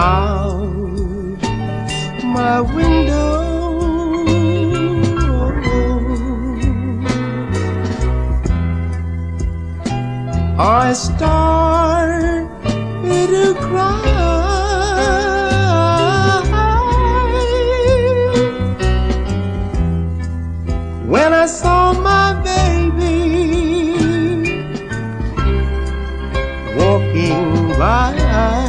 out my window. I started to cry when I saw my baby walking by.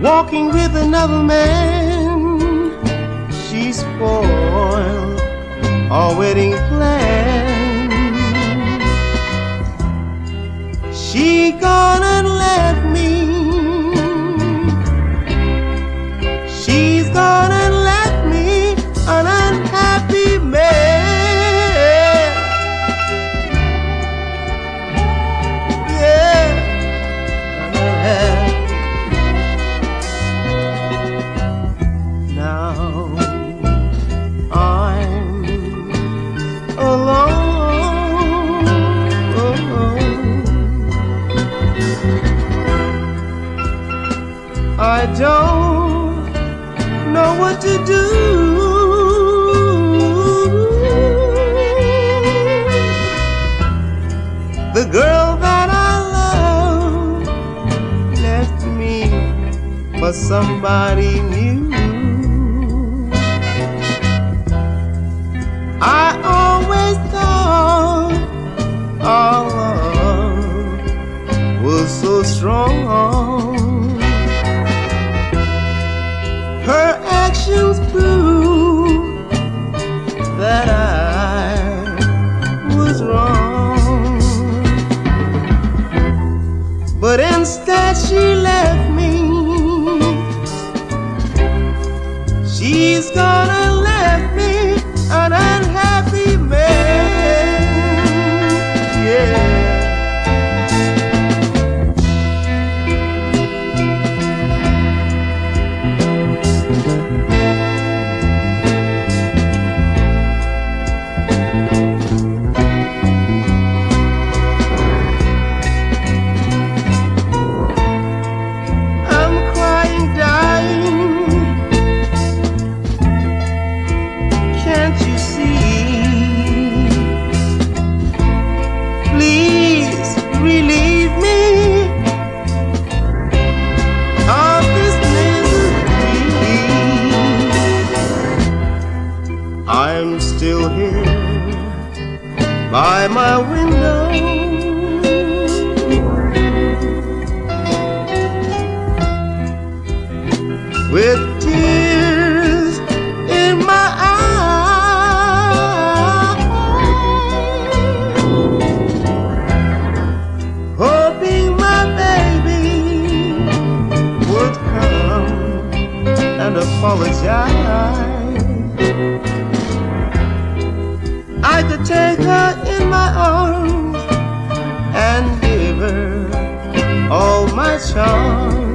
Walking with another man, she spoiled our wedding plan. I don't know what to do. The girl that I love left me for somebody new. She's gonna let me an unhappy by my window. with tears in my eyes, hoping my baby would come and apologize. I could take her 墙。